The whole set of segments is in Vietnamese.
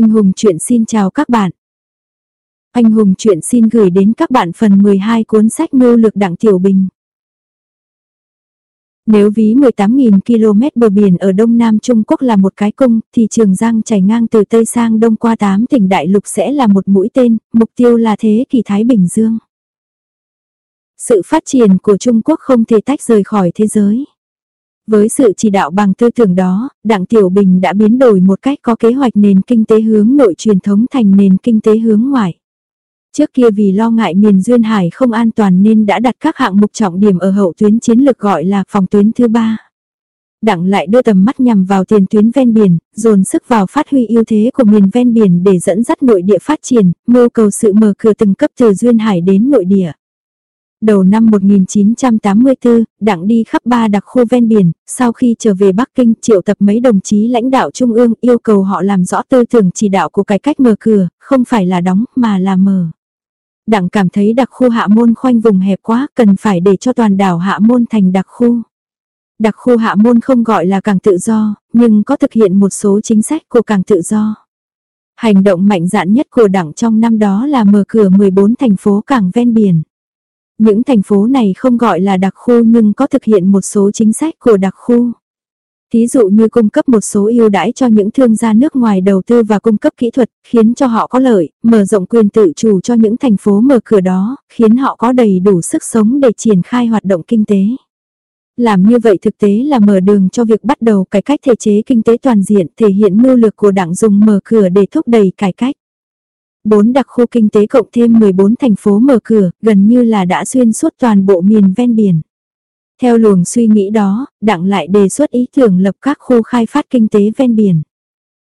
Anh Hùng chuyện xin chào các bạn. Anh Hùng chuyện xin gửi đến các bạn phần 12 cuốn sách mưu lực đặng tiểu bình. Nếu ví 18.000 km bờ biển ở Đông Nam Trung Quốc là một cái cung, thì Trường Giang chảy ngang từ Tây sang Đông qua 8 tỉnh đại lục sẽ là một mũi tên, mục tiêu là thế kỷ Thái Bình Dương. Sự phát triển của Trung Quốc không thể tách rời khỏi thế giới. Với sự chỉ đạo bằng tư tưởng đó, Đặng Tiểu Bình đã biến đổi một cách có kế hoạch nền kinh tế hướng nội truyền thống thành nền kinh tế hướng ngoại. Trước kia vì lo ngại miền Duyên Hải không an toàn nên đã đặt các hạng mục trọng điểm ở hậu tuyến chiến lược gọi là phòng tuyến thứ ba. Đặng lại đưa tầm mắt nhằm vào tiền tuyến ven biển, dồn sức vào phát huy ưu thế của miền ven biển để dẫn dắt nội địa phát triển, mưu cầu sự mở cửa từng cấp từ Duyên Hải đến nội địa. Đầu năm 1984, Đặng đi khắp ba đặc khu ven biển, sau khi trở về Bắc Kinh triệu tập mấy đồng chí lãnh đạo trung ương yêu cầu họ làm rõ tư tưởng chỉ đạo của cải cách mở cửa, không phải là đóng mà là mở. Đặng cảm thấy đặc khu hạ môn khoanh vùng hẹp quá, cần phải để cho toàn đảo hạ môn thành đặc khu. Đặc khu hạ môn không gọi là càng tự do, nhưng có thực hiện một số chính sách của càng tự do. Hành động mạnh dạn nhất của đảng trong năm đó là mở cửa 14 thành phố cảng ven biển. Những thành phố này không gọi là đặc khu nhưng có thực hiện một số chính sách của đặc khu. Thí dụ như cung cấp một số ưu đãi cho những thương gia nước ngoài đầu tư và cung cấp kỹ thuật, khiến cho họ có lợi, mở rộng quyền tự chủ cho những thành phố mở cửa đó, khiến họ có đầy đủ sức sống để triển khai hoạt động kinh tế. Làm như vậy thực tế là mở đường cho việc bắt đầu cải cách thể chế kinh tế toàn diện thể hiện mưu lược của đảng dùng mở cửa để thúc đẩy cải cách. Bốn đặc khu kinh tế cộng thêm 14 thành phố mở cửa, gần như là đã xuyên suốt toàn bộ miền ven biển. Theo luồng suy nghĩ đó, đặng lại đề xuất ý tưởng lập các khu khai phát kinh tế ven biển.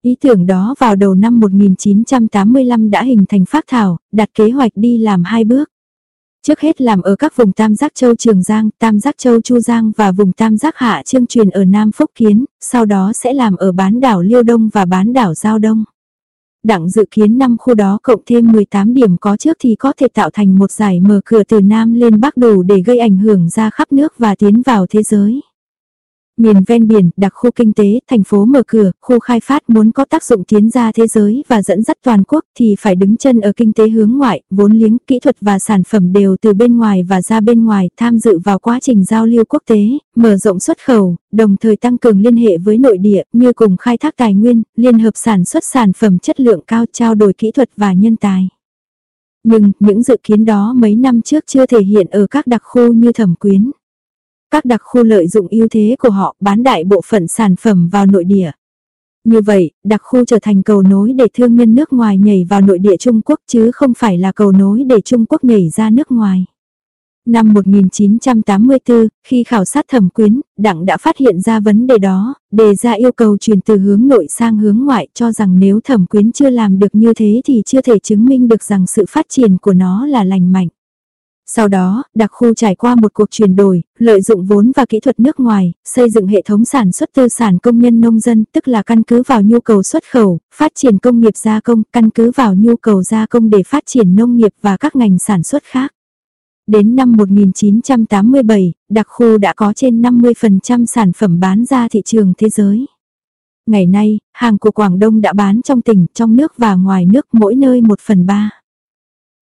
Ý tưởng đó vào đầu năm 1985 đã hình thành phát thảo, đặt kế hoạch đi làm hai bước. Trước hết làm ở các vùng Tam Giác Châu Trường Giang, Tam Giác Châu Chu Giang và vùng Tam Giác Hạ Trương Truyền ở Nam Phúc Kiến, sau đó sẽ làm ở bán đảo Liêu Đông và bán đảo Giao Đông. Đặng dự kiến năm khu đó cộng thêm 18 điểm có trước thì có thể tạo thành một giải mở cửa từ Nam lên Bắc đủ để gây ảnh hưởng ra khắp nước và tiến vào thế giới. Miền ven biển, đặc khu kinh tế, thành phố mở cửa, khu khai phát muốn có tác dụng tiến ra thế giới và dẫn dắt toàn quốc thì phải đứng chân ở kinh tế hướng ngoại, vốn liếng, kỹ thuật và sản phẩm đều từ bên ngoài và ra bên ngoài, tham dự vào quá trình giao lưu quốc tế, mở rộng xuất khẩu, đồng thời tăng cường liên hệ với nội địa như cùng khai thác tài nguyên, liên hợp sản xuất sản phẩm chất lượng cao trao đổi kỹ thuật và nhân tài. Nhưng, những dự kiến đó mấy năm trước chưa thể hiện ở các đặc khu như thẩm quyến. Các đặc khu lợi dụng ưu thế của họ bán đại bộ phận sản phẩm vào nội địa. Như vậy, đặc khu trở thành cầu nối để thương nhân nước ngoài nhảy vào nội địa Trung Quốc chứ không phải là cầu nối để Trung Quốc nhảy ra nước ngoài. Năm 1984, khi khảo sát thẩm quyến, Đặng đã phát hiện ra vấn đề đó, đề ra yêu cầu chuyển từ hướng nội sang hướng ngoại cho rằng nếu thẩm quyến chưa làm được như thế thì chưa thể chứng minh được rằng sự phát triển của nó là lành mạnh. Sau đó, đặc khu trải qua một cuộc chuyển đổi, lợi dụng vốn và kỹ thuật nước ngoài, xây dựng hệ thống sản xuất tư sản công nhân nông dân, tức là căn cứ vào nhu cầu xuất khẩu, phát triển công nghiệp gia công, căn cứ vào nhu cầu gia công để phát triển nông nghiệp và các ngành sản xuất khác. Đến năm 1987, đặc khu đã có trên 50% sản phẩm bán ra thị trường thế giới. Ngày nay, hàng của Quảng Đông đã bán trong tỉnh, trong nước và ngoài nước mỗi nơi 1 phần 3.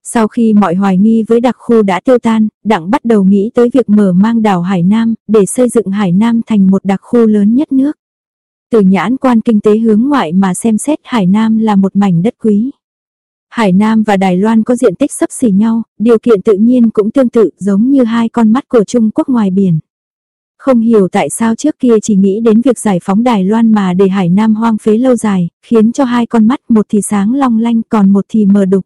Sau khi mọi hoài nghi với đặc khu đã tiêu tan, Đặng bắt đầu nghĩ tới việc mở mang đảo Hải Nam, để xây dựng Hải Nam thành một đặc khu lớn nhất nước. Từ nhãn quan kinh tế hướng ngoại mà xem xét Hải Nam là một mảnh đất quý. Hải Nam và Đài Loan có diện tích sấp xỉ nhau, điều kiện tự nhiên cũng tương tự giống như hai con mắt của Trung Quốc ngoài biển. Không hiểu tại sao trước kia chỉ nghĩ đến việc giải phóng Đài Loan mà để Hải Nam hoang phế lâu dài, khiến cho hai con mắt một thì sáng long lanh còn một thì mờ đục.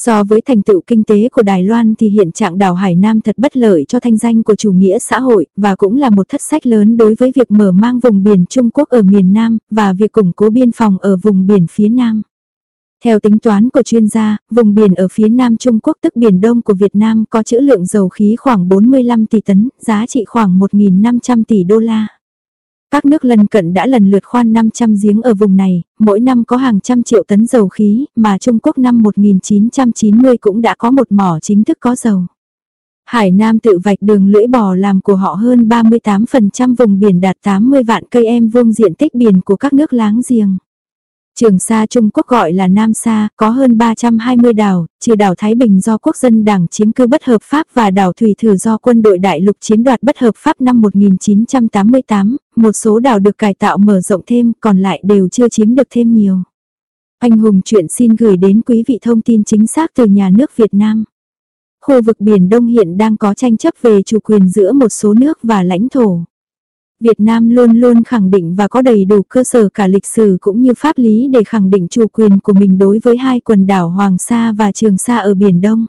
So với thành tựu kinh tế của Đài Loan thì hiện trạng đảo Hải Nam thật bất lợi cho thanh danh của chủ nghĩa xã hội và cũng là một thất sách lớn đối với việc mở mang vùng biển Trung Quốc ở miền Nam và việc củng cố biên phòng ở vùng biển phía Nam. Theo tính toán của chuyên gia, vùng biển ở phía Nam Trung Quốc tức Biển Đông của Việt Nam có trữ lượng dầu khí khoảng 45 tỷ tấn, giá trị khoảng 1.500 tỷ đô la. Các nước lân cận đã lần lượt khoan 500 giếng ở vùng này, mỗi năm có hàng trăm triệu tấn dầu khí, mà Trung Quốc năm 1990 cũng đã có một mỏ chính thức có dầu. Hải Nam tự vạch đường lưỡi bò làm của họ hơn 38% vùng biển đạt 80 vạn cây em vuông diện tích biển của các nước láng giềng. Trường Sa Trung Quốc gọi là Nam Sa, có hơn 320 đảo, trừ đảo Thái Bình do quốc dân đảng chiếm cư bất hợp pháp và đảo Thủy Thử do quân đội đại lục chiếm đoạt bất hợp pháp năm 1988, một số đảo được cải tạo mở rộng thêm, còn lại đều chưa chiếm được thêm nhiều. Anh Hùng chuyện xin gửi đến quý vị thông tin chính xác từ nhà nước Việt Nam. Khu vực Biển Đông hiện đang có tranh chấp về chủ quyền giữa một số nước và lãnh thổ. Việt Nam luôn luôn khẳng định và có đầy đủ cơ sở cả lịch sử cũng như pháp lý để khẳng định chủ quyền của mình đối với hai quần đảo Hoàng Sa và Trường Sa ở Biển Đông.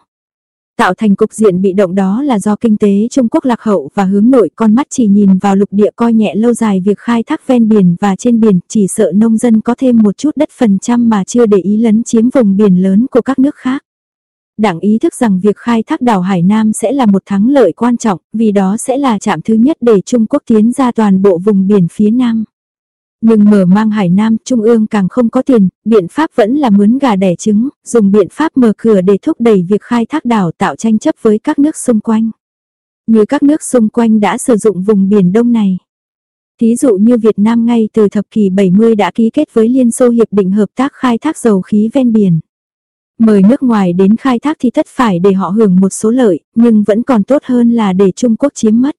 Tạo thành cục diện bị động đó là do kinh tế Trung Quốc lạc hậu và hướng nội con mắt chỉ nhìn vào lục địa coi nhẹ lâu dài việc khai thác ven biển và trên biển, chỉ sợ nông dân có thêm một chút đất phần trăm mà chưa để ý lấn chiếm vùng biển lớn của các nước khác. Đảng ý thức rằng việc khai thác đảo Hải Nam sẽ là một thắng lợi quan trọng, vì đó sẽ là chạm thứ nhất để Trung Quốc tiến ra toàn bộ vùng biển phía Nam. Nhưng mở mang Hải Nam, Trung ương càng không có tiền, biện pháp vẫn là mướn gà đẻ trứng, dùng biện pháp mở cửa để thúc đẩy việc khai thác đảo tạo tranh chấp với các nước xung quanh. Như các nước xung quanh đã sử dụng vùng biển đông này. Thí dụ như Việt Nam ngay từ thập kỷ 70 đã ký kết với Liên Xô Hiệp định Hợp tác khai thác dầu khí ven biển. Mời nước ngoài đến khai thác thì tất phải để họ hưởng một số lợi, nhưng vẫn còn tốt hơn là để Trung Quốc chiếm mất.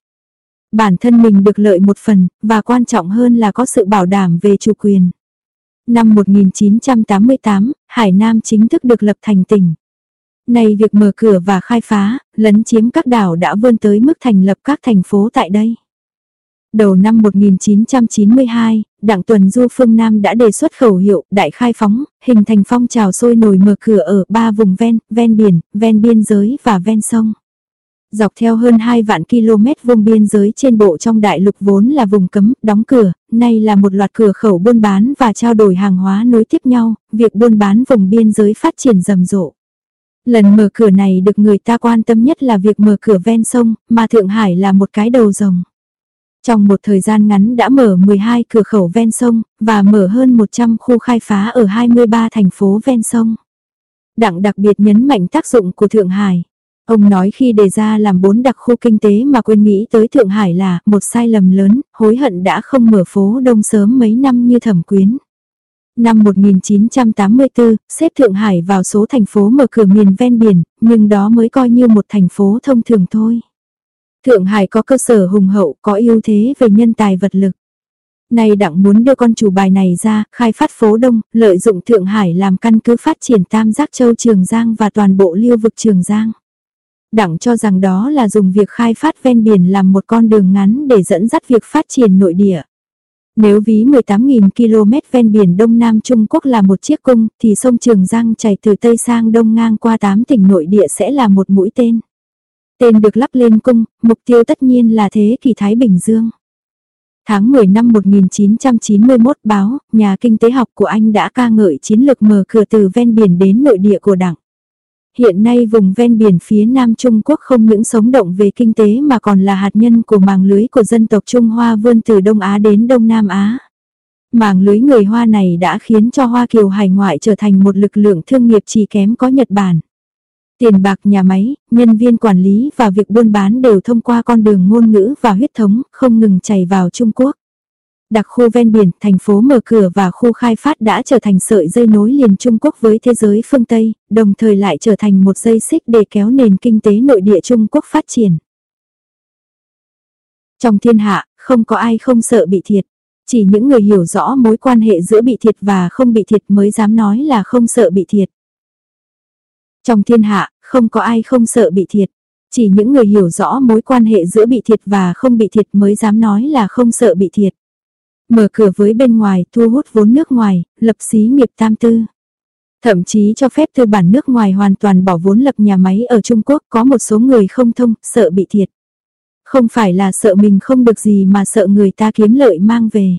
Bản thân mình được lợi một phần, và quan trọng hơn là có sự bảo đảm về chủ quyền. Năm 1988, Hải Nam chính thức được lập thành tỉnh. Này việc mở cửa và khai phá, lấn chiếm các đảo đã vươn tới mức thành lập các thành phố tại đây. Đầu năm 1992, Đảng Tuần Du phương Nam đã đề xuất khẩu hiệu đại khai phóng, hình thành phong trào sôi nổi mở cửa ở ba vùng ven, ven biển, ven biên giới và ven sông. Dọc theo hơn 2 vạn km vùng biên giới trên bộ trong đại lục vốn là vùng cấm, đóng cửa, nay là một loạt cửa khẩu buôn bán và trao đổi hàng hóa nối tiếp nhau, việc buôn bán vùng biên giới phát triển rầm rộ. Lần mở cửa này được người ta quan tâm nhất là việc mở cửa ven sông, mà Thượng Hải là một cái đầu rồng. Trong một thời gian ngắn đã mở 12 cửa khẩu ven sông, và mở hơn 100 khu khai phá ở 23 thành phố ven sông. Đặng đặc biệt nhấn mạnh tác dụng của Thượng Hải. Ông nói khi đề ra làm bốn đặc khu kinh tế mà quên nghĩ tới Thượng Hải là một sai lầm lớn, hối hận đã không mở phố đông sớm mấy năm như thẩm quyến. Năm 1984, xếp Thượng Hải vào số thành phố mở cửa miền ven biển, nhưng đó mới coi như một thành phố thông thường thôi. Thượng Hải có cơ sở hùng hậu, có ưu thế về nhân tài vật lực. Nay đặng muốn đưa con chủ bài này ra, khai phát phố Đông, lợi dụng Thượng Hải làm căn cứ phát triển Tam Giác Châu Trường Giang và toàn bộ lưu vực Trường Giang. Đặng cho rằng đó là dùng việc khai phát ven biển làm một con đường ngắn để dẫn dắt việc phát triển nội địa. Nếu ví 18.000 km ven biển Đông Nam Trung Quốc là một chiếc cung, thì sông Trường Giang chảy từ Tây sang Đông ngang qua 8 tỉnh nội địa sẽ là một mũi tên. Tên được lắp lên cung, mục tiêu tất nhiên là thế kỷ Thái Bình Dương. Tháng 10 năm 1991 báo, nhà kinh tế học của Anh đã ca ngợi chiến lược mở cửa từ ven biển đến nội địa của đảng. Hiện nay vùng ven biển phía Nam Trung Quốc không những sống động về kinh tế mà còn là hạt nhân của màng lưới của dân tộc Trung Hoa vươn từ Đông Á đến Đông Nam Á. Màng lưới người Hoa này đã khiến cho Hoa Kiều hải ngoại trở thành một lực lượng thương nghiệp chỉ kém có Nhật Bản. Tiền bạc nhà máy, nhân viên quản lý và việc buôn bán đều thông qua con đường ngôn ngữ và huyết thống, không ngừng chảy vào Trung Quốc. Đặc khu ven biển, thành phố mở cửa và khu khai phát đã trở thành sợi dây nối liền Trung Quốc với thế giới phương Tây, đồng thời lại trở thành một dây xích để kéo nền kinh tế nội địa Trung Quốc phát triển. Trong thiên hạ, không có ai không sợ bị thiệt. Chỉ những người hiểu rõ mối quan hệ giữa bị thiệt và không bị thiệt mới dám nói là không sợ bị thiệt. Trong thiên hạ, không có ai không sợ bị thiệt. Chỉ những người hiểu rõ mối quan hệ giữa bị thiệt và không bị thiệt mới dám nói là không sợ bị thiệt. Mở cửa với bên ngoài, thu hút vốn nước ngoài, lập xí nghiệp tam tư. Thậm chí cho phép tư bản nước ngoài hoàn toàn bỏ vốn lập nhà máy ở Trung Quốc có một số người không thông, sợ bị thiệt. Không phải là sợ mình không được gì mà sợ người ta kiếm lợi mang về.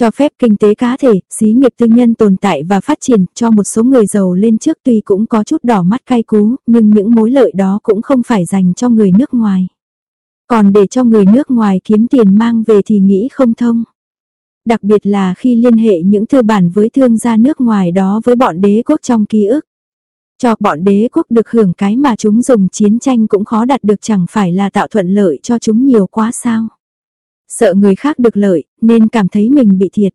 Cho phép kinh tế cá thể, xí nghiệp tư nhân tồn tại và phát triển cho một số người giàu lên trước tuy cũng có chút đỏ mắt cay cú, nhưng những mối lợi đó cũng không phải dành cho người nước ngoài. Còn để cho người nước ngoài kiếm tiền mang về thì nghĩ không thông. Đặc biệt là khi liên hệ những thư bản với thương gia nước ngoài đó với bọn đế quốc trong ký ức. Cho bọn đế quốc được hưởng cái mà chúng dùng chiến tranh cũng khó đạt được chẳng phải là tạo thuận lợi cho chúng nhiều quá sao. Sợ người khác được lợi, nên cảm thấy mình bị thiệt.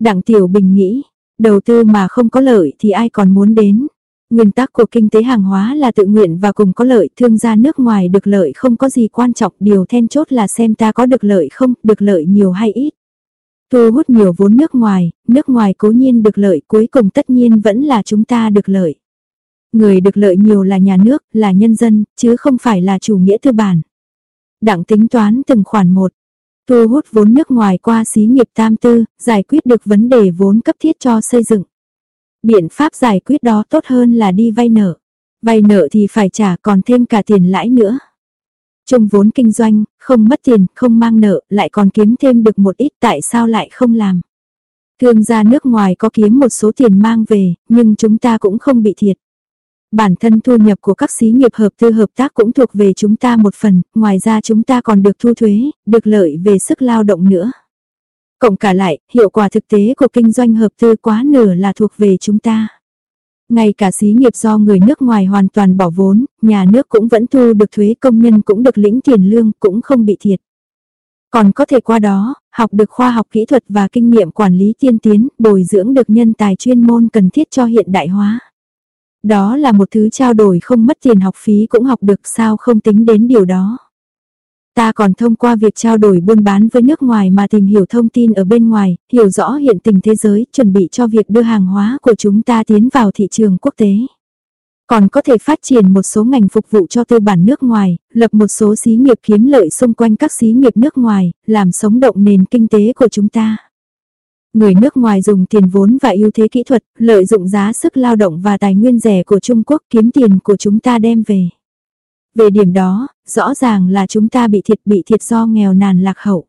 Đặng Tiểu Bình nghĩ, Đầu tư mà không có lợi thì ai còn muốn đến. Nguyên tắc của kinh tế hàng hóa là tự nguyện và cùng có lợi, thương gia nước ngoài được lợi không có gì quan trọng, điều then chốt là xem ta có được lợi không, được lợi nhiều hay ít. Thu hút nhiều vốn nước ngoài, nước ngoài cố nhiên được lợi, cuối cùng tất nhiên vẫn là chúng ta được lợi. Người được lợi nhiều là nhà nước, là nhân dân, chứ không phải là chủ nghĩa tư bản. Đặng tính toán từng khoản một, thu hút vốn nước ngoài qua xí nghiệp tam tư, giải quyết được vấn đề vốn cấp thiết cho xây dựng. Biện pháp giải quyết đó tốt hơn là đi vay nợ. Vay nợ thì phải trả còn thêm cả tiền lãi nữa. Trung vốn kinh doanh, không mất tiền, không mang nợ, lại còn kiếm thêm được một ít tại sao lại không làm. Thương gia nước ngoài có kiếm một số tiền mang về, nhưng chúng ta cũng không bị thiệt. Bản thân thu nhập của các xí nghiệp hợp tư hợp tác cũng thuộc về chúng ta một phần, ngoài ra chúng ta còn được thu thuế, được lợi về sức lao động nữa. Cộng cả lại, hiệu quả thực tế của kinh doanh hợp tư quá nửa là thuộc về chúng ta. Ngay cả xí nghiệp do người nước ngoài hoàn toàn bỏ vốn, nhà nước cũng vẫn thu được thuế công nhân cũng được lĩnh tiền lương cũng không bị thiệt. Còn có thể qua đó, học được khoa học kỹ thuật và kinh nghiệm quản lý tiên tiến, bồi dưỡng được nhân tài chuyên môn cần thiết cho hiện đại hóa. Đó là một thứ trao đổi không mất tiền học phí cũng học được sao không tính đến điều đó. Ta còn thông qua việc trao đổi buôn bán với nước ngoài mà tìm hiểu thông tin ở bên ngoài, hiểu rõ hiện tình thế giới, chuẩn bị cho việc đưa hàng hóa của chúng ta tiến vào thị trường quốc tế. Còn có thể phát triển một số ngành phục vụ cho tư bản nước ngoài, lập một số xí nghiệp kiếm lợi xung quanh các xí nghiệp nước ngoài, làm sống động nền kinh tế của chúng ta. Người nước ngoài dùng tiền vốn và ưu thế kỹ thuật, lợi dụng giá sức lao động và tài nguyên rẻ của Trung Quốc kiếm tiền của chúng ta đem về. Về điểm đó, rõ ràng là chúng ta bị thiệt bị thiệt do nghèo nàn lạc hậu.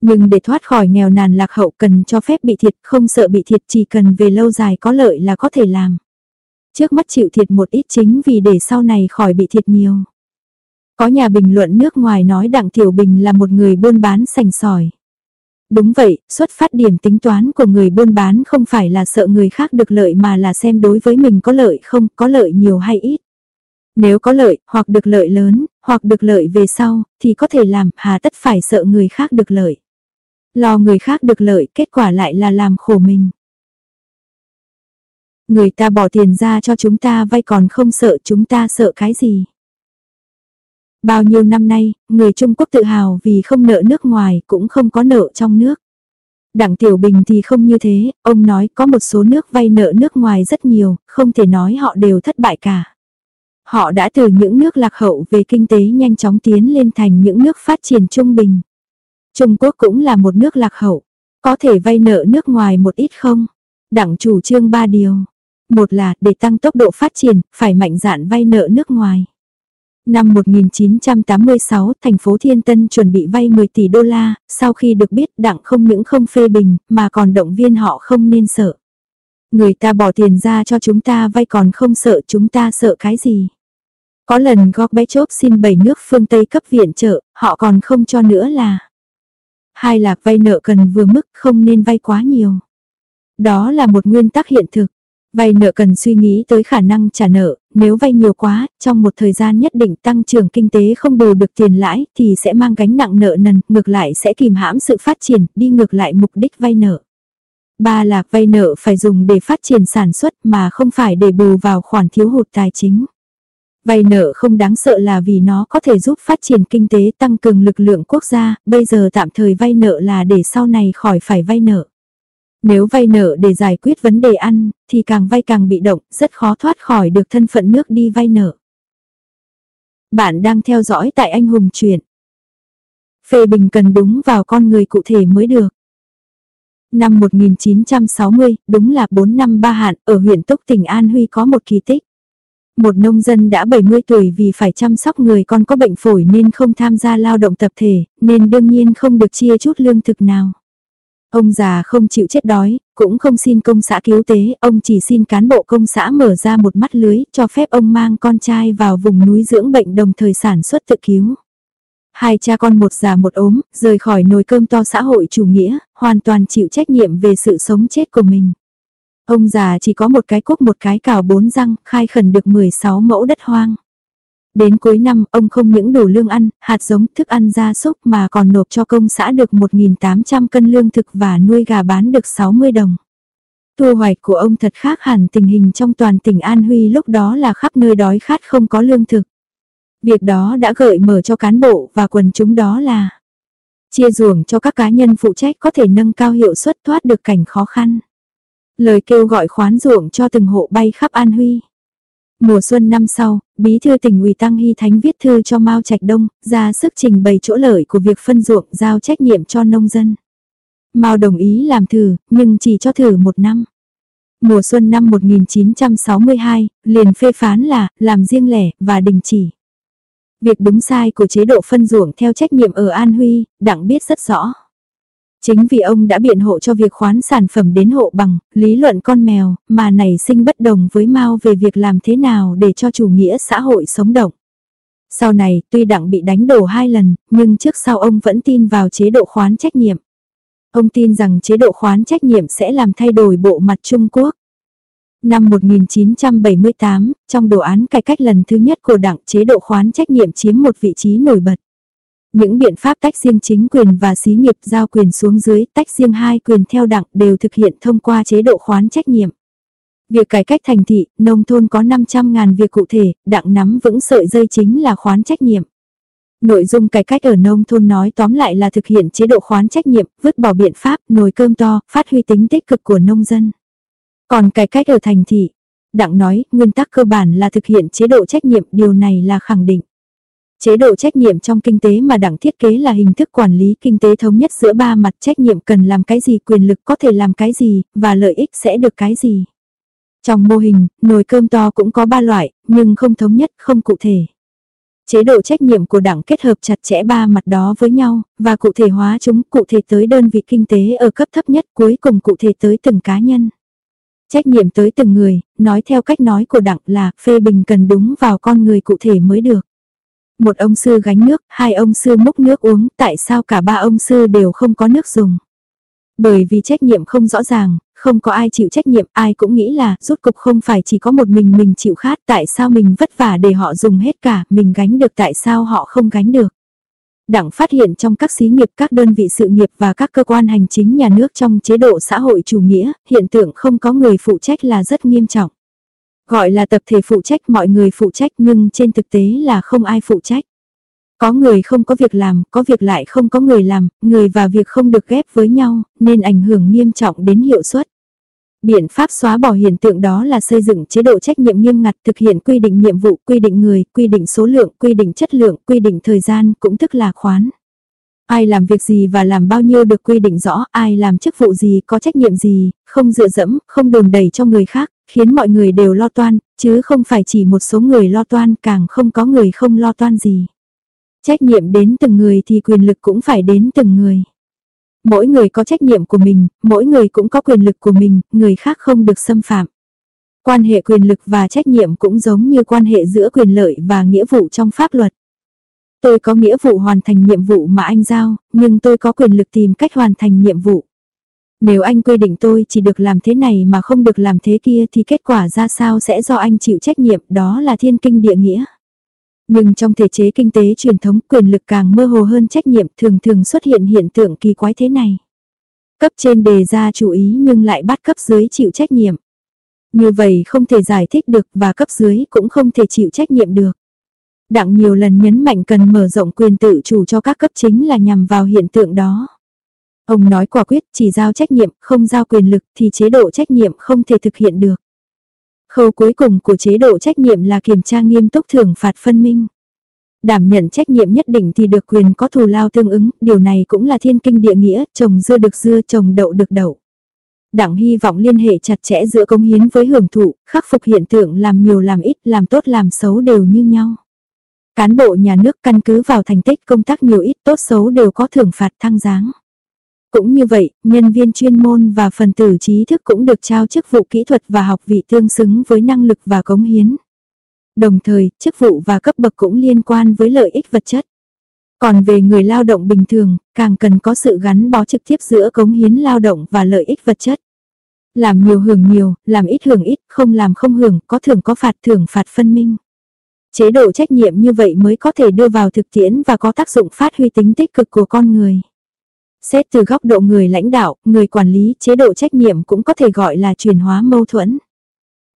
Nhưng để thoát khỏi nghèo nàn lạc hậu cần cho phép bị thiệt, không sợ bị thiệt chỉ cần về lâu dài có lợi là có thể làm. Trước mắt chịu thiệt một ít chính vì để sau này khỏi bị thiệt nhiều. Có nhà bình luận nước ngoài nói Đặng Tiểu Bình là một người buôn bán sành sỏi. Đúng vậy, xuất phát điểm tính toán của người buôn bán không phải là sợ người khác được lợi mà là xem đối với mình có lợi không, có lợi nhiều hay ít. Nếu có lợi, hoặc được lợi lớn, hoặc được lợi về sau, thì có thể làm, hà tất phải sợ người khác được lợi. Lo người khác được lợi, kết quả lại là làm khổ mình. Người ta bỏ tiền ra cho chúng ta vay còn không sợ chúng ta sợ cái gì. Bao nhiêu năm nay, người Trung Quốc tự hào vì không nợ nước ngoài cũng không có nợ trong nước. Đặng Tiểu Bình thì không như thế, ông nói có một số nước vay nợ nước ngoài rất nhiều, không thể nói họ đều thất bại cả. Họ đã từ những nước lạc hậu về kinh tế nhanh chóng tiến lên thành những nước phát triển trung bình. Trung Quốc cũng là một nước lạc hậu. Có thể vay nợ nước ngoài một ít không? Đảng chủ trương ba điều. Một là để tăng tốc độ phát triển, phải mạnh dạn vay nợ nước ngoài. Năm 1986, thành phố Thiên Tân chuẩn bị vay 10 tỷ đô la, sau khi được biết đặng không những không phê bình, mà còn động viên họ không nên sợ. Người ta bỏ tiền ra cho chúng ta vay còn không sợ chúng ta sợ cái gì. Có lần Gorbachev xin bảy nước phương Tây cấp viện trợ, họ còn không cho nữa là. Hai là vay nợ cần vừa mức không nên vay quá nhiều. Đó là một nguyên tắc hiện thực. Vay nợ cần suy nghĩ tới khả năng trả nợ, nếu vay nhiều quá, trong một thời gian nhất định tăng trưởng kinh tế không bù được tiền lãi thì sẽ mang gánh nặng nợ nần, ngược lại sẽ kìm hãm sự phát triển, đi ngược lại mục đích vay nợ. Ba là vay nợ phải dùng để phát triển sản xuất mà không phải để bù vào khoản thiếu hụt tài chính. Vay nợ không đáng sợ là vì nó có thể giúp phát triển kinh tế tăng cường lực lượng quốc gia, bây giờ tạm thời vay nợ là để sau này khỏi phải vay nợ. Nếu vay nợ để giải quyết vấn đề ăn, thì càng vay càng bị động, rất khó thoát khỏi được thân phận nước đi vay nợ. Bạn đang theo dõi tại anh hùng chuyện. Phê bình cần đúng vào con người cụ thể mới được. Năm 1960, đúng là 4 năm ba hạn, ở huyện Túc tỉnh An Huy có một kỳ tích. Một nông dân đã 70 tuổi vì phải chăm sóc người con có bệnh phổi nên không tham gia lao động tập thể, nên đương nhiên không được chia chút lương thực nào. Ông già không chịu chết đói, cũng không xin công xã cứu tế, ông chỉ xin cán bộ công xã mở ra một mắt lưới, cho phép ông mang con trai vào vùng núi dưỡng bệnh đồng thời sản xuất tự cứu. Hai cha con một già một ốm, rời khỏi nồi cơm to xã hội chủ nghĩa, hoàn toàn chịu trách nhiệm về sự sống chết của mình. Ông già chỉ có một cái cuốc một cái cào bốn răng, khai khẩn được 16 mẫu đất hoang. Đến cuối năm, ông không những đủ lương ăn, hạt giống, thức ăn gia súc mà còn nộp cho công xã được 1.800 cân lương thực và nuôi gà bán được 60 đồng. Thu hoạch của ông thật khác hẳn tình hình trong toàn tỉnh An Huy lúc đó là khắp nơi đói khát không có lương thực. Việc đó đã gợi mở cho cán bộ và quần chúng đó là chia ruộng cho các cá nhân phụ trách có thể nâng cao hiệu suất thoát được cảnh khó khăn. Lời kêu gọi khoán ruộng cho từng hộ bay khắp An Huy. Mùa xuân năm sau, Bí thư tỉnh ủy Tăng Hy Thánh viết thư cho Mao Trạch Đông, ra sức trình bày chỗ lợi của việc phân ruộng giao trách nhiệm cho nông dân. Mao đồng ý làm thử, nhưng chỉ cho thử một năm. Mùa xuân năm 1962, liền phê phán là làm riêng lẻ và đình chỉ. Việc đúng sai của chế độ phân ruộng theo trách nhiệm ở An Huy, Đặng biết rất rõ. Chính vì ông đã biện hộ cho việc khoán sản phẩm đến hộ bằng, lý luận con mèo, mà nảy sinh bất đồng với Mao về việc làm thế nào để cho chủ nghĩa xã hội sống động. Sau này, tuy Đặng bị đánh đổ hai lần, nhưng trước sau ông vẫn tin vào chế độ khoán trách nhiệm. Ông tin rằng chế độ khoán trách nhiệm sẽ làm thay đổi bộ mặt Trung Quốc. Năm 1978, trong đồ án cải cách lần thứ nhất của đảng chế độ khoán trách nhiệm chiếm một vị trí nổi bật. Những biện pháp tách riêng chính quyền và xí nghiệp giao quyền xuống dưới, tách riêng hai quyền theo đảng đều thực hiện thông qua chế độ khoán trách nhiệm. Việc cải cách thành thị, nông thôn có 500.000 việc cụ thể, đặng nắm vững sợi dây chính là khoán trách nhiệm. Nội dung cải cách ở nông thôn nói tóm lại là thực hiện chế độ khoán trách nhiệm, vứt bỏ biện pháp, nồi cơm to, phát huy tính tích cực của nông dân. Còn cải cách ở thành thị, Đặng nói, nguyên tắc cơ bản là thực hiện chế độ trách nhiệm, điều này là khẳng định. Chế độ trách nhiệm trong kinh tế mà đảng thiết kế là hình thức quản lý kinh tế thống nhất giữa ba mặt trách nhiệm cần làm cái gì, quyền lực có thể làm cái gì, và lợi ích sẽ được cái gì. Trong mô hình, nồi cơm to cũng có ba loại, nhưng không thống nhất, không cụ thể. Chế độ trách nhiệm của đảng kết hợp chặt chẽ ba mặt đó với nhau, và cụ thể hóa chúng cụ thể tới đơn vị kinh tế ở cấp thấp nhất cuối cùng cụ thể tới từng cá nhân. Trách nhiệm tới từng người, nói theo cách nói của đảng là phê bình cần đúng vào con người cụ thể mới được. Một ông sư gánh nước, hai ông sư múc nước uống, tại sao cả ba ông sư đều không có nước dùng? Bởi vì trách nhiệm không rõ ràng, không có ai chịu trách nhiệm, ai cũng nghĩ là rút cục không phải chỉ có một mình mình chịu khát, tại sao mình vất vả để họ dùng hết cả, mình gánh được tại sao họ không gánh được. Đảng phát hiện trong các xí nghiệp, các đơn vị sự nghiệp và các cơ quan hành chính nhà nước trong chế độ xã hội chủ nghĩa, hiện tượng không có người phụ trách là rất nghiêm trọng. Gọi là tập thể phụ trách mọi người phụ trách nhưng trên thực tế là không ai phụ trách. Có người không có việc làm, có việc lại không có người làm, người và việc không được ghép với nhau, nên ảnh hưởng nghiêm trọng đến hiệu suất. Biện pháp xóa bỏ hiện tượng đó là xây dựng chế độ trách nhiệm nghiêm ngặt thực hiện quy định nhiệm vụ, quy định người, quy định số lượng, quy định chất lượng, quy định thời gian cũng tức là khoán. Ai làm việc gì và làm bao nhiêu được quy định rõ, ai làm chức vụ gì, có trách nhiệm gì, không dựa dẫm, không đồn đẩy cho người khác, khiến mọi người đều lo toan, chứ không phải chỉ một số người lo toan, càng không có người không lo toan gì. Trách nhiệm đến từng người thì quyền lực cũng phải đến từng người. Mỗi người có trách nhiệm của mình, mỗi người cũng có quyền lực của mình, người khác không được xâm phạm. Quan hệ quyền lực và trách nhiệm cũng giống như quan hệ giữa quyền lợi và nghĩa vụ trong pháp luật. Tôi có nghĩa vụ hoàn thành nhiệm vụ mà anh giao, nhưng tôi có quyền lực tìm cách hoàn thành nhiệm vụ. Nếu anh quy định tôi chỉ được làm thế này mà không được làm thế kia thì kết quả ra sao sẽ do anh chịu trách nhiệm, đó là thiên kinh địa nghĩa. Nhưng trong thể chế kinh tế truyền thống quyền lực càng mơ hồ hơn trách nhiệm thường thường xuất hiện hiện tượng kỳ quái thế này. Cấp trên đề ra chú ý nhưng lại bắt cấp dưới chịu trách nhiệm. Như vậy không thể giải thích được và cấp dưới cũng không thể chịu trách nhiệm được. Đặng nhiều lần nhấn mạnh cần mở rộng quyền tự chủ cho các cấp chính là nhằm vào hiện tượng đó. Ông nói quả quyết chỉ giao trách nhiệm, không giao quyền lực thì chế độ trách nhiệm không thể thực hiện được. Khâu cuối cùng của chế độ trách nhiệm là kiểm tra nghiêm túc thưởng phạt phân minh. Đảm nhận trách nhiệm nhất định thì được quyền có thù lao tương ứng, điều này cũng là thiên kinh địa nghĩa, trồng dưa được dưa, trồng đậu được đậu. Đảng hy vọng liên hệ chặt chẽ giữa công hiến với hưởng thụ, khắc phục hiện tượng làm nhiều làm ít, làm tốt làm xấu đều như nhau. Cán bộ nhà nước căn cứ vào thành tích công tác nhiều ít tốt xấu đều có thưởng phạt thăng giáng. Cũng như vậy, nhân viên chuyên môn và phần tử trí thức cũng được trao chức vụ kỹ thuật và học vị tương xứng với năng lực và cống hiến. Đồng thời, chức vụ và cấp bậc cũng liên quan với lợi ích vật chất. Còn về người lao động bình thường, càng cần có sự gắn bó trực tiếp giữa cống hiến lao động và lợi ích vật chất. Làm nhiều hưởng nhiều, làm ít hưởng ít, không làm không hưởng, có thưởng có phạt thưởng phạt phân minh. Chế độ trách nhiệm như vậy mới có thể đưa vào thực tiễn và có tác dụng phát huy tính tích cực của con người. Xét từ góc độ người lãnh đạo, người quản lý, chế độ trách nhiệm cũng có thể gọi là chuyển hóa mâu thuẫn.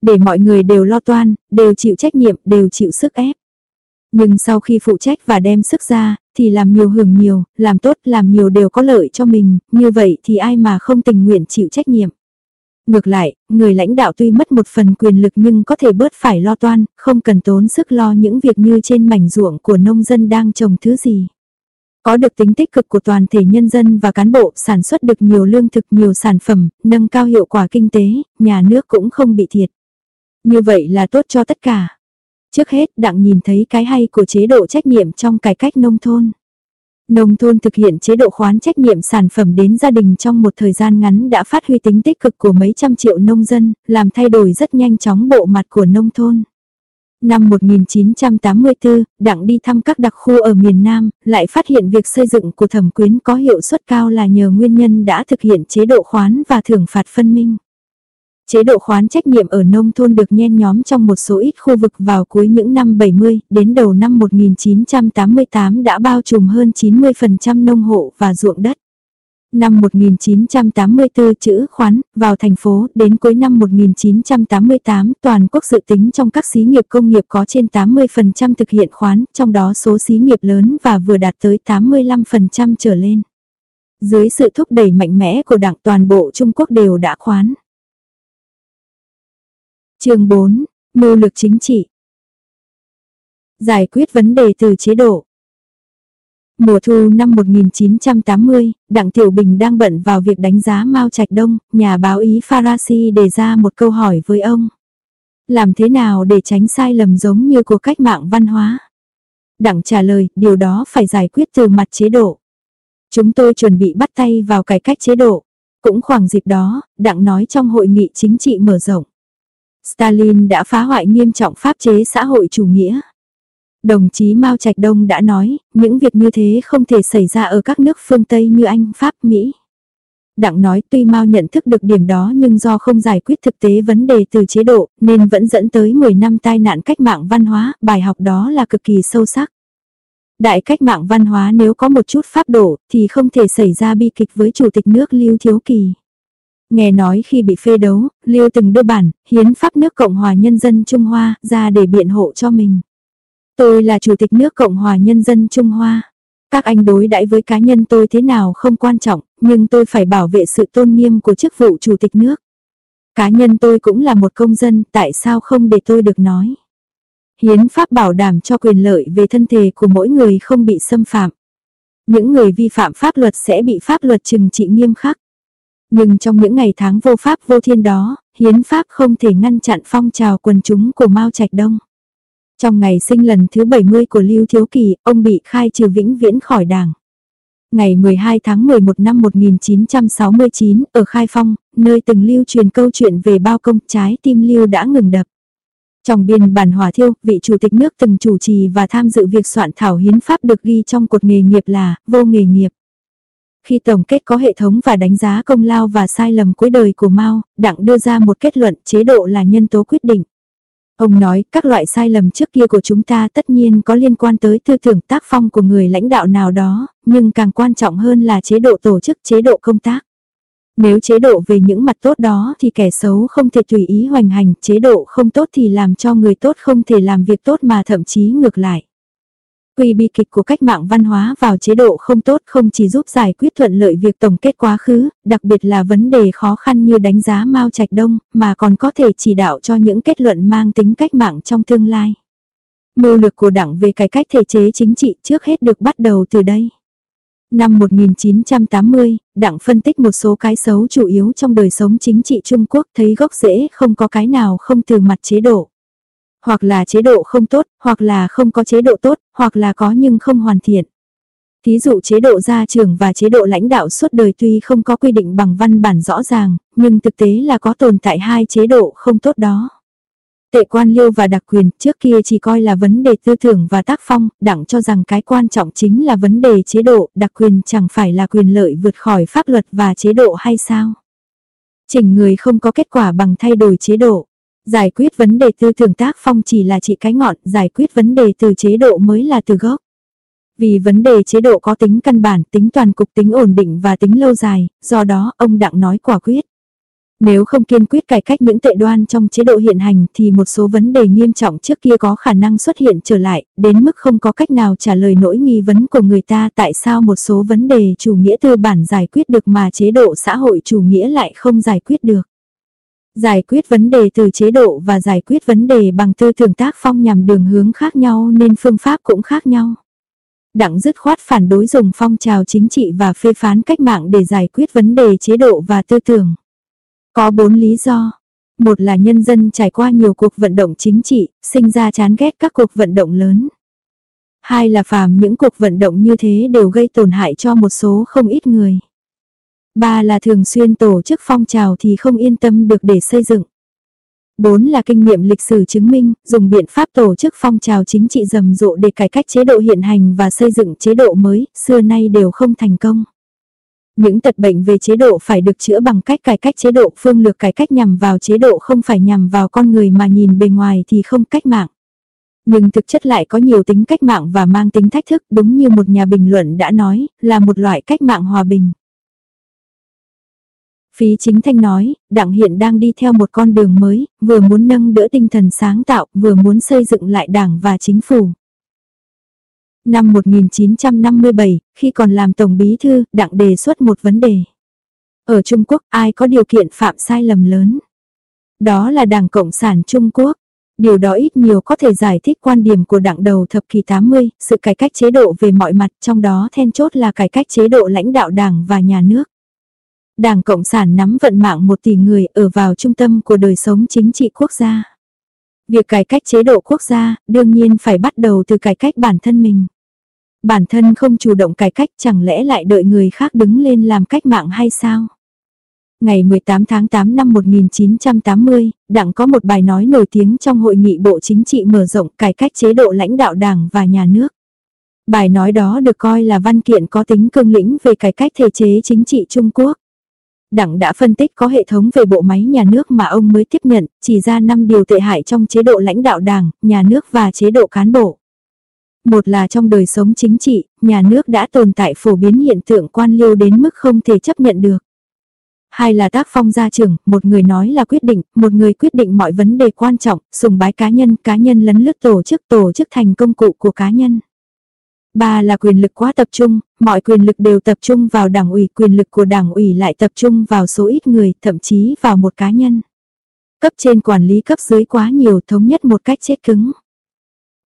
Để mọi người đều lo toan, đều chịu trách nhiệm, đều chịu sức ép. Nhưng sau khi phụ trách và đem sức ra, thì làm nhiều hưởng nhiều, làm tốt làm nhiều đều có lợi cho mình, như vậy thì ai mà không tình nguyện chịu trách nhiệm. Ngược lại, người lãnh đạo tuy mất một phần quyền lực nhưng có thể bớt phải lo toan, không cần tốn sức lo những việc như trên mảnh ruộng của nông dân đang trồng thứ gì. Có được tính tích cực của toàn thể nhân dân và cán bộ sản xuất được nhiều lương thực nhiều sản phẩm, nâng cao hiệu quả kinh tế, nhà nước cũng không bị thiệt. Như vậy là tốt cho tất cả. Trước hết đặng nhìn thấy cái hay của chế độ trách nhiệm trong cải cách nông thôn. Nông thôn thực hiện chế độ khoán trách nhiệm sản phẩm đến gia đình trong một thời gian ngắn đã phát huy tính tích cực của mấy trăm triệu nông dân, làm thay đổi rất nhanh chóng bộ mặt của nông thôn. Năm 1984, Đặng đi thăm các đặc khu ở miền Nam, lại phát hiện việc xây dựng của thẩm quyến có hiệu suất cao là nhờ nguyên nhân đã thực hiện chế độ khoán và thưởng phạt phân minh. Chế độ khoán trách nhiệm ở nông thôn được nhen nhóm trong một số ít khu vực vào cuối những năm 70, đến đầu năm 1988 đã bao trùm hơn 90% nông hộ và ruộng đất. Năm 1984 chữ khoán, vào thành phố, đến cuối năm 1988, toàn quốc dự tính trong các xí nghiệp công nghiệp có trên 80% thực hiện khoán, trong đó số xí nghiệp lớn và vừa đạt tới 85% trở lên. Dưới sự thúc đẩy mạnh mẽ của đảng toàn bộ Trung Quốc đều đã khoán chương 4, mưu lược chính trị. Giải quyết vấn đề từ chế độ. Mùa thu năm 1980, Đặng Tiểu Bình đang bận vào việc đánh giá Mao Trạch Đông, nhà báo ý Farasi đề ra một câu hỏi với ông. Làm thế nào để tránh sai lầm giống như của cách mạng văn hóa? Đặng trả lời, điều đó phải giải quyết từ mặt chế độ. Chúng tôi chuẩn bị bắt tay vào cải cách chế độ. Cũng khoảng dịp đó, Đặng nói trong hội nghị chính trị mở rộng. Stalin đã phá hoại nghiêm trọng pháp chế xã hội chủ nghĩa. Đồng chí Mao Trạch Đông đã nói, những việc như thế không thể xảy ra ở các nước phương Tây như Anh, Pháp, Mỹ. Đặng nói tuy Mao nhận thức được điểm đó nhưng do không giải quyết thực tế vấn đề từ chế độ nên vẫn dẫn tới 10 năm tai nạn cách mạng văn hóa, bài học đó là cực kỳ sâu sắc. Đại cách mạng văn hóa nếu có một chút pháp độ thì không thể xảy ra bi kịch với Chủ tịch nước Lưu Thiếu Kỳ. Nghe nói khi bị phê đấu, Lưu từng đưa bản, hiến pháp nước Cộng hòa Nhân dân Trung Hoa ra để biện hộ cho mình. Tôi là Chủ tịch nước Cộng hòa Nhân dân Trung Hoa. Các anh đối đãi với cá nhân tôi thế nào không quan trọng, nhưng tôi phải bảo vệ sự tôn nghiêm của chức vụ Chủ tịch nước. Cá nhân tôi cũng là một công dân, tại sao không để tôi được nói? Hiến pháp bảo đảm cho quyền lợi về thân thể của mỗi người không bị xâm phạm. Những người vi phạm pháp luật sẽ bị pháp luật trừng trị nghiêm khắc. Nhưng trong những ngày tháng vô pháp vô thiên đó, hiến pháp không thể ngăn chặn phong trào quần chúng của Mao Trạch Đông. Trong ngày sinh lần thứ 70 của Lưu Thiếu Kỳ, ông bị khai trừ vĩnh viễn khỏi đảng. Ngày 12 tháng 11 năm 1969, ở Khai Phong, nơi từng lưu truyền câu chuyện về bao công trái tim Lưu đã ngừng đập. Trong biên bản hòa thiêu, vị chủ tịch nước từng chủ trì và tham dự việc soạn thảo hiến pháp được ghi trong cột nghề nghiệp là vô nghề nghiệp. Khi tổng kết có hệ thống và đánh giá công lao và sai lầm cuối đời của Mao, Đảng đưa ra một kết luận chế độ là nhân tố quyết định. Ông nói các loại sai lầm trước kia của chúng ta tất nhiên có liên quan tới tư tưởng tác phong của người lãnh đạo nào đó, nhưng càng quan trọng hơn là chế độ tổ chức chế độ công tác. Nếu chế độ về những mặt tốt đó thì kẻ xấu không thể tùy ý hoành hành, chế độ không tốt thì làm cho người tốt không thể làm việc tốt mà thậm chí ngược lại. Quy bi kịch của cách mạng văn hóa vào chế độ không tốt không chỉ giúp giải quyết thuận lợi việc tổng kết quá khứ, đặc biệt là vấn đề khó khăn như đánh giá Mao Trạch Đông, mà còn có thể chỉ đạo cho những kết luận mang tính cách mạng trong tương lai. Mưu lược của đảng về cải cách thể chế chính trị trước hết được bắt đầu từ đây. Năm 1980, đảng phân tích một số cái xấu chủ yếu trong đời sống chính trị Trung Quốc thấy gốc rễ không có cái nào không từ mặt chế độ hoặc là chế độ không tốt, hoặc là không có chế độ tốt, hoặc là có nhưng không hoàn thiện. Thí dụ chế độ gia trưởng và chế độ lãnh đạo suốt đời tuy không có quy định bằng văn bản rõ ràng, nhưng thực tế là có tồn tại hai chế độ không tốt đó. Tệ quan liêu và đặc quyền trước kia chỉ coi là vấn đề tư tưởng và tác phong, đặng cho rằng cái quan trọng chính là vấn đề chế độ, đặc quyền chẳng phải là quyền lợi vượt khỏi pháp luật và chế độ hay sao? Chỉnh người không có kết quả bằng thay đổi chế độ. Giải quyết vấn đề tư tưởng tác phong chỉ là chỉ cái ngọn, giải quyết vấn đề từ chế độ mới là từ gốc. Vì vấn đề chế độ có tính căn bản, tính toàn cục, tính ổn định và tính lâu dài, do đó ông Đặng nói quả quyết. Nếu không kiên quyết cải cách những tệ đoan trong chế độ hiện hành thì một số vấn đề nghiêm trọng trước kia có khả năng xuất hiện trở lại, đến mức không có cách nào trả lời nỗi nghi vấn của người ta tại sao một số vấn đề chủ nghĩa tư bản giải quyết được mà chế độ xã hội chủ nghĩa lại không giải quyết được. Giải quyết vấn đề từ chế độ và giải quyết vấn đề bằng tư tưởng tác phong nhằm đường hướng khác nhau nên phương pháp cũng khác nhau. Đặng dứt khoát phản đối dùng phong trào chính trị và phê phán cách mạng để giải quyết vấn đề chế độ và tư tưởng. Có bốn lý do. Một là nhân dân trải qua nhiều cuộc vận động chính trị, sinh ra chán ghét các cuộc vận động lớn. Hai là phàm những cuộc vận động như thế đều gây tổn hại cho một số không ít người. Ba là thường xuyên tổ chức phong trào thì không yên tâm được để xây dựng. Bốn là kinh nghiệm lịch sử chứng minh, dùng biện pháp tổ chức phong trào chính trị rầm rộ để cải cách chế độ hiện hành và xây dựng chế độ mới, xưa nay đều không thành công. Những tật bệnh về chế độ phải được chữa bằng cách cải cách chế độ, phương lược cải cách nhằm vào chế độ không phải nhằm vào con người mà nhìn bề ngoài thì không cách mạng. Nhưng thực chất lại có nhiều tính cách mạng và mang tính thách thức đúng như một nhà bình luận đã nói, là một loại cách mạng hòa bình. Phí chính thanh nói, Đặng hiện đang đi theo một con đường mới, vừa muốn nâng đỡ tinh thần sáng tạo, vừa muốn xây dựng lại đảng và chính phủ. Năm 1957, khi còn làm tổng bí thư, Đặng đề xuất một vấn đề. Ở Trung Quốc, ai có điều kiện phạm sai lầm lớn? Đó là Đảng Cộng sản Trung Quốc. Điều đó ít nhiều có thể giải thích quan điểm của đảng đầu thập kỷ 80, sự cải cách chế độ về mọi mặt, trong đó then chốt là cải cách chế độ lãnh đạo đảng và nhà nước. Đảng Cộng sản nắm vận mạng một tỷ người ở vào trung tâm của đời sống chính trị quốc gia. Việc cải cách chế độ quốc gia, đương nhiên phải bắt đầu từ cải cách bản thân mình. Bản thân không chủ động cải cách chẳng lẽ lại đợi người khác đứng lên làm cách mạng hay sao? Ngày 18 tháng 8 năm 1980, Đảng có một bài nói nổi tiếng trong hội nghị Bộ Chính trị mở rộng cải cách chế độ lãnh đạo Đảng và nhà nước. Bài nói đó được coi là văn kiện có tính cương lĩnh về cải cách thể chế chính trị Trung Quốc. Đảng đã phân tích có hệ thống về bộ máy nhà nước mà ông mới tiếp nhận, chỉ ra 5 điều tệ hại trong chế độ lãnh đạo đảng, nhà nước và chế độ cán bộ. Một là trong đời sống chính trị, nhà nước đã tồn tại phổ biến hiện tượng quan liêu đến mức không thể chấp nhận được. Hai là tác phong gia trưởng, một người nói là quyết định, một người quyết định mọi vấn đề quan trọng, sùng bái cá nhân, cá nhân lấn lướt tổ chức, tổ chức thành công cụ của cá nhân. Ba là quyền lực quá tập trung, mọi quyền lực đều tập trung vào đảng ủy, quyền lực của đảng ủy lại tập trung vào số ít người, thậm chí vào một cá nhân. Cấp trên quản lý cấp dưới quá nhiều thống nhất một cách chết cứng.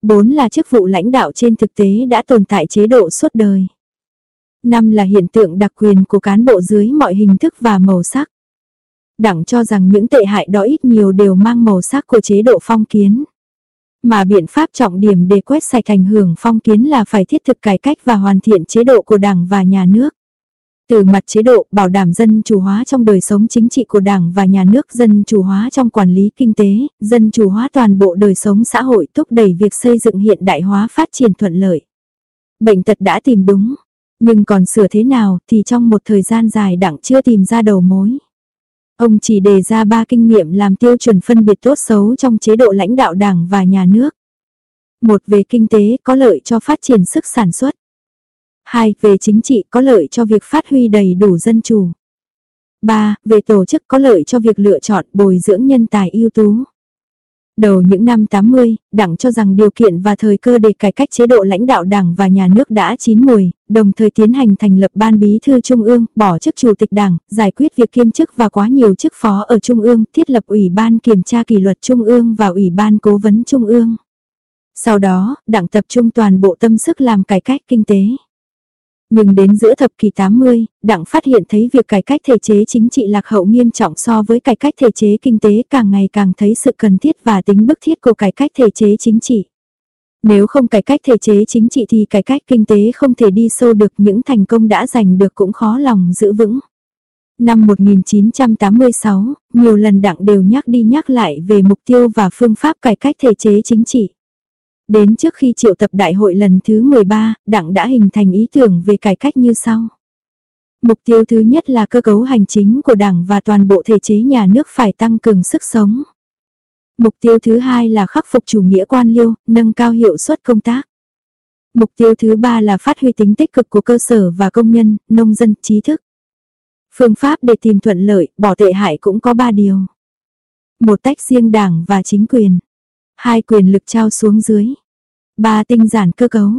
Bốn là chức vụ lãnh đạo trên thực tế đã tồn tại chế độ suốt đời. Năm là hiện tượng đặc quyền của cán bộ dưới mọi hình thức và màu sắc. Đảng cho rằng những tệ hại đó ít nhiều đều mang màu sắc của chế độ phong kiến. Mà biện pháp trọng điểm để quét sạch ảnh hưởng phong kiến là phải thiết thực cải cách và hoàn thiện chế độ của đảng và nhà nước. Từ mặt chế độ, bảo đảm dân chủ hóa trong đời sống chính trị của đảng và nhà nước, dân chủ hóa trong quản lý kinh tế, dân chủ hóa toàn bộ đời sống xã hội thúc đẩy việc xây dựng hiện đại hóa phát triển thuận lợi. Bệnh tật đã tìm đúng, nhưng còn sửa thế nào thì trong một thời gian dài đảng chưa tìm ra đầu mối. Ông chỉ đề ra ba kinh nghiệm làm tiêu chuẩn phân biệt tốt xấu trong chế độ lãnh đạo đảng và nhà nước. Một, về kinh tế có lợi cho phát triển sức sản xuất. Hai, về chính trị có lợi cho việc phát huy đầy đủ dân chủ. Ba, về tổ chức có lợi cho việc lựa chọn bồi dưỡng nhân tài ưu tú. Đầu những năm 80, Đảng cho rằng điều kiện và thời cơ để cải cách chế độ lãnh đạo Đảng và nhà nước đã chín mùi, đồng thời tiến hành thành lập Ban Bí thư Trung ương, bỏ chức Chủ tịch Đảng, giải quyết việc kiêm chức và quá nhiều chức phó ở Trung ương, thiết lập Ủy ban Kiểm tra kỷ luật Trung ương và Ủy ban Cố vấn Trung ương. Sau đó, Đảng tập trung toàn bộ tâm sức làm cải cách kinh tế. Nhưng đến giữa thập kỷ 80, Đảng phát hiện thấy việc cải cách thể chế chính trị lạc hậu nghiêm trọng so với cải cách thể chế kinh tế càng ngày càng thấy sự cần thiết và tính bức thiết của cải cách thể chế chính trị. Nếu không cải cách thể chế chính trị thì cải cách kinh tế không thể đi sâu được những thành công đã giành được cũng khó lòng giữ vững. Năm 1986, nhiều lần đảng đều nhắc đi nhắc lại về mục tiêu và phương pháp cải cách thể chế chính trị. Đến trước khi triệu tập đại hội lần thứ 13, đảng đã hình thành ý tưởng về cải cách như sau. Mục tiêu thứ nhất là cơ cấu hành chính của đảng và toàn bộ thể chế nhà nước phải tăng cường sức sống. Mục tiêu thứ hai là khắc phục chủ nghĩa quan liêu, nâng cao hiệu suất công tác. Mục tiêu thứ ba là phát huy tính tích cực của cơ sở và công nhân, nông dân, trí thức. Phương pháp để tìm thuận lợi, bỏ tệ hại cũng có ba điều. Một tách riêng đảng và chính quyền. Hai quyền lực trao xuống dưới. Ba tinh giản cơ cấu.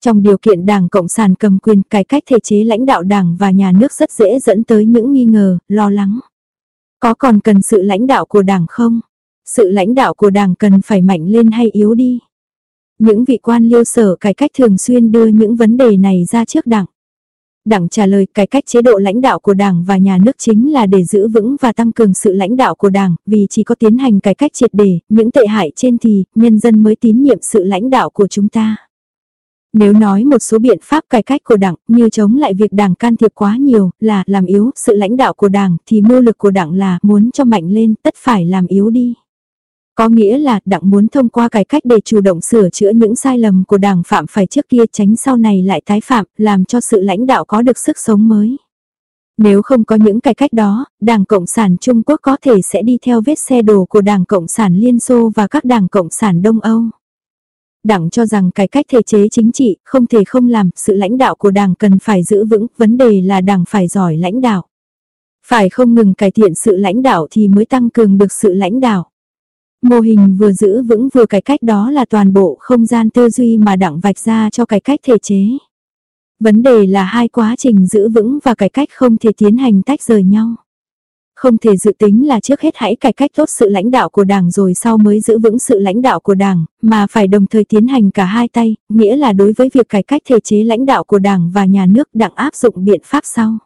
Trong điều kiện Đảng Cộng sản cầm quyền cải cách thể chế lãnh đạo Đảng và nhà nước rất dễ dẫn tới những nghi ngờ, lo lắng. Có còn cần sự lãnh đạo của Đảng không? Sự lãnh đạo của Đảng cần phải mạnh lên hay yếu đi? Những vị quan liêu sở cải cách thường xuyên đưa những vấn đề này ra trước Đảng. Đảng trả lời cải cách chế độ lãnh đạo của Đảng và nhà nước chính là để giữ vững và tăng cường sự lãnh đạo của Đảng, vì chỉ có tiến hành cải cách triệt để, những tệ hại trên thì nhân dân mới tín nhiệm sự lãnh đạo của chúng ta. Nếu nói một số biện pháp cải cách của Đảng như chống lại việc Đảng can thiệp quá nhiều là làm yếu sự lãnh đạo của Đảng thì mưu lực của Đảng là muốn cho mạnh lên tất phải làm yếu đi. Có nghĩa là Đảng muốn thông qua cải cách để chủ động sửa chữa những sai lầm của Đảng phạm phải trước kia tránh sau này lại tái phạm, làm cho sự lãnh đạo có được sức sống mới. Nếu không có những cải cách đó, Đảng Cộng sản Trung Quốc có thể sẽ đi theo vết xe đổ của Đảng Cộng sản Liên Xô và các Đảng Cộng sản Đông Âu. Đảng cho rằng cải cách thể chế chính trị không thể không làm, sự lãnh đạo của Đảng cần phải giữ vững, vấn đề là Đảng phải giỏi lãnh đạo. Phải không ngừng cải thiện sự lãnh đạo thì mới tăng cường được sự lãnh đạo. Mô hình vừa giữ vững vừa cải cách đó là toàn bộ không gian tư duy mà đặng vạch ra cho cải cách thể chế. Vấn đề là hai quá trình giữ vững và cải cách không thể tiến hành tách rời nhau. Không thể dự tính là trước hết hãy cải cách tốt sự lãnh đạo của đảng rồi sau mới giữ vững sự lãnh đạo của đảng, mà phải đồng thời tiến hành cả hai tay, nghĩa là đối với việc cải cách thể chế lãnh đạo của đảng và nhà nước đảng áp dụng biện pháp sau.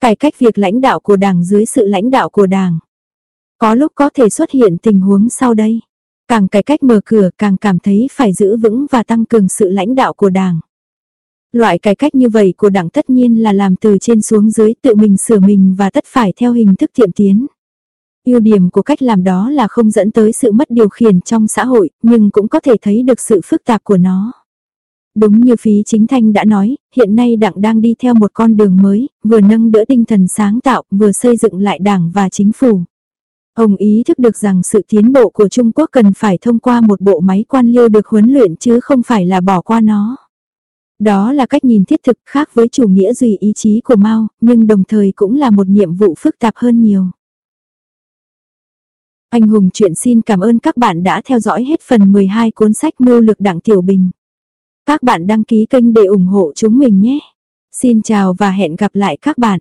Cải cách việc lãnh đạo của đảng dưới sự lãnh đạo của đảng. Có lúc có thể xuất hiện tình huống sau đây. Càng cải cách mở cửa càng cảm thấy phải giữ vững và tăng cường sự lãnh đạo của đảng. Loại cải cách như vậy của đảng tất nhiên là làm từ trên xuống dưới tự mình sửa mình và tất phải theo hình thức tiệm tiến. Ưu điểm của cách làm đó là không dẫn tới sự mất điều khiển trong xã hội, nhưng cũng có thể thấy được sự phức tạp của nó. Đúng như phí chính thanh đã nói, hiện nay đảng đang đi theo một con đường mới, vừa nâng đỡ tinh thần sáng tạo, vừa xây dựng lại đảng và chính phủ. Ông ý thức được rằng sự tiến bộ của Trung Quốc cần phải thông qua một bộ máy quan liêu được huấn luyện chứ không phải là bỏ qua nó. Đó là cách nhìn thiết thực khác với chủ nghĩa duy ý chí của Mao, nhưng đồng thời cũng là một nhiệm vụ phức tạp hơn nhiều. Anh Hùng chuyện xin cảm ơn các bạn đã theo dõi hết phần 12 cuốn sách Mưu lực Đảng Tiểu Bình. Các bạn đăng ký kênh để ủng hộ chúng mình nhé. Xin chào và hẹn gặp lại các bạn.